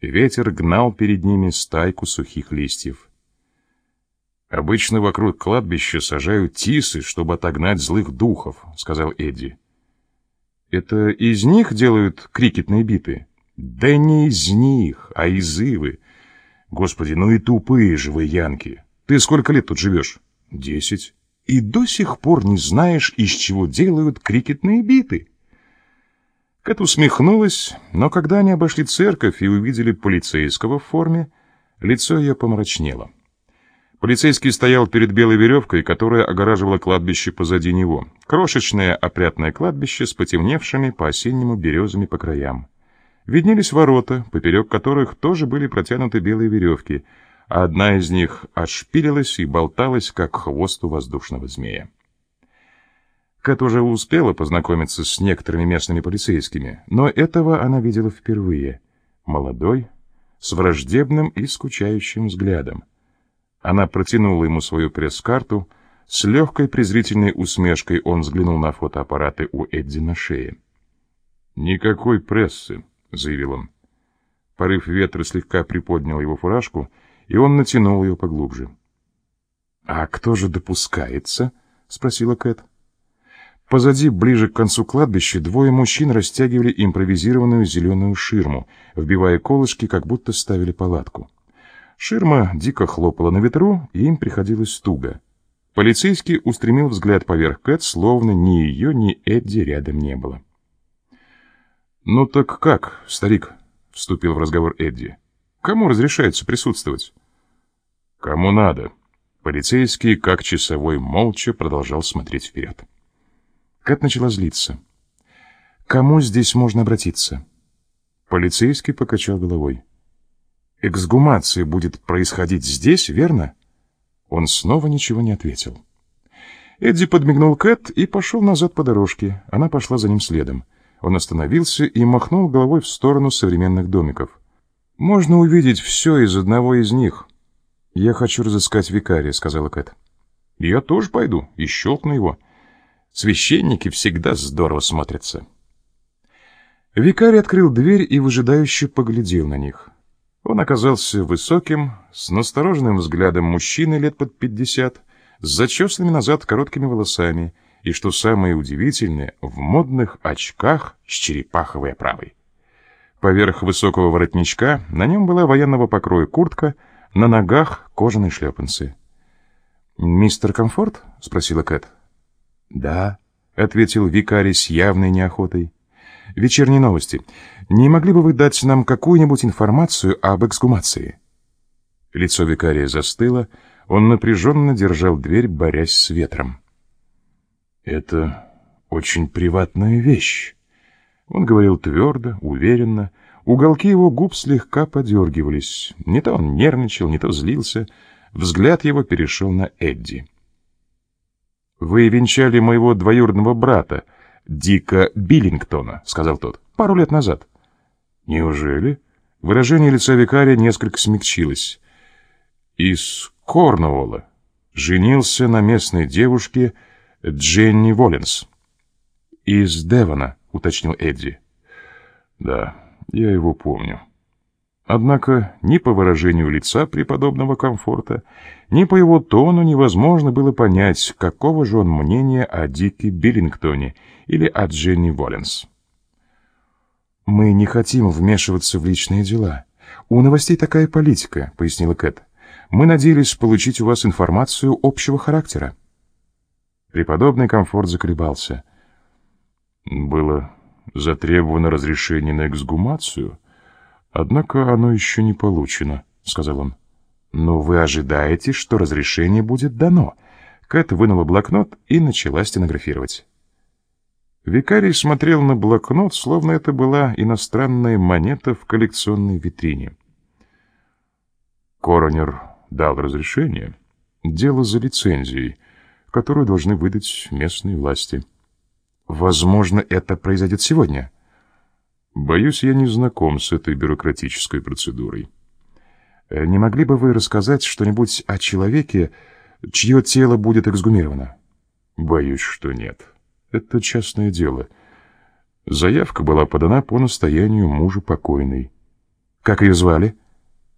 Ветер гнал перед ними стайку сухих листьев. «Обычно вокруг кладбища сажают тисы, чтобы отогнать злых духов», — сказал Эдди. «Это из них делают крикетные биты?» «Да не из них, а из ивы. Господи, ну и тупые же вы, янки. Ты сколько лет тут живешь?» «Десять. И до сих пор не знаешь, из чего делают крикетные биты?» Кэт усмехнулась, но когда они обошли церковь и увидели полицейского в форме, лицо ее помрачнело. Полицейский стоял перед белой веревкой, которая огораживала кладбище позади него. Крошечное опрятное кладбище с потемневшими по-осеннему березами по краям. Виднелись ворота, поперек которых тоже были протянуты белые веревки, а одна из них отшпилилась и болталась, как хвост у воздушного змея. Кэт уже успела познакомиться с некоторыми местными полицейскими, но этого она видела впервые. Молодой, с враждебным и скучающим взглядом. Она протянула ему свою пресс-карту, с легкой презрительной усмешкой он взглянул на фотоаппараты у Эдди на шее. «Никакой прессы», — заявил он. Порыв ветра слегка приподнял его фуражку, и он натянул ее поглубже. «А кто же допускается?» — спросила Кэт. Позади, ближе к концу кладбища, двое мужчин растягивали импровизированную зеленую ширму, вбивая колышки, как будто ставили палатку. Ширма дико хлопала на ветру, и им приходилось туго. Полицейский устремил взгляд поверх Кэт, словно ни ее, ни Эдди рядом не было. «Ну так как, старик?» — вступил в разговор Эдди. «Кому разрешается присутствовать?» «Кому надо». Полицейский, как часовой, молча продолжал смотреть вперед. Кэт начала злиться. «Кому здесь можно обратиться?» Полицейский покачал головой. «Эксгумация будет происходить здесь, верно?» Он снова ничего не ответил. Эдди подмигнул Кэт и пошел назад по дорожке. Она пошла за ним следом. Он остановился и махнул головой в сторону современных домиков. «Можно увидеть все из одного из них». «Я хочу разыскать викария», — сказала Кэт. «Я тоже пойду и щелкну его». Священники всегда здорово смотрятся. Викарий открыл дверь и выжидающе поглядел на них. Он оказался высоким, с настороженным взглядом мужчины лет под пятьдесят, с зачесанными назад короткими волосами и, что самое удивительное, в модных очках с черепаховой оправой. Поверх высокого воротничка на нем была военного покроя куртка, на ногах кожаные шлепанцы. «Мистер Комфорт?» — спросила Кэт. «Да», — ответил викарий с явной неохотой. «Вечерние новости. Не могли бы вы дать нам какую-нибудь информацию об эксгумации?» Лицо викария застыло, он напряженно держал дверь, борясь с ветром. «Это очень приватная вещь», — он говорил твердо, уверенно, уголки его губ слегка подергивались. Не то он нервничал, не то злился. Взгляд его перешел на Эдди. «Вы венчали моего двоюродного брата, Дика Биллингтона», — сказал тот, — «пару лет назад». «Неужели?» Выражение лица викария несколько смягчилось. «Из Корнуолла. Женился на местной девушке Дженни Воллинс». «Из Девона», — уточнил Эдди. «Да, я его помню». Однако ни по выражению лица преподобного комфорта, ни по его тону невозможно было понять, какого же он мнения о Дике Биллингтоне или о Дженни Волленс. «Мы не хотим вмешиваться в личные дела. У новостей такая политика», — пояснила Кэт. «Мы надеялись получить у вас информацию общего характера». Преподобный комфорт заколебался. «Было затребовано разрешение на эксгумацию?» «Однако оно еще не получено», — сказал он. «Но вы ожидаете, что разрешение будет дано». Кэт вынула блокнот и начала стенографировать. Викарий смотрел на блокнот, словно это была иностранная монета в коллекционной витрине. Коронер дал разрешение. Дело за лицензией, которую должны выдать местные власти. Возможно, это произойдет сегодня. Боюсь, я не знаком с этой бюрократической процедурой. Э, не могли бы вы рассказать что-нибудь о человеке, чье тело будет эксгумировано? Боюсь, что нет. Это частное дело. Заявка была подана по настоянию мужа покойной. Как ее звали?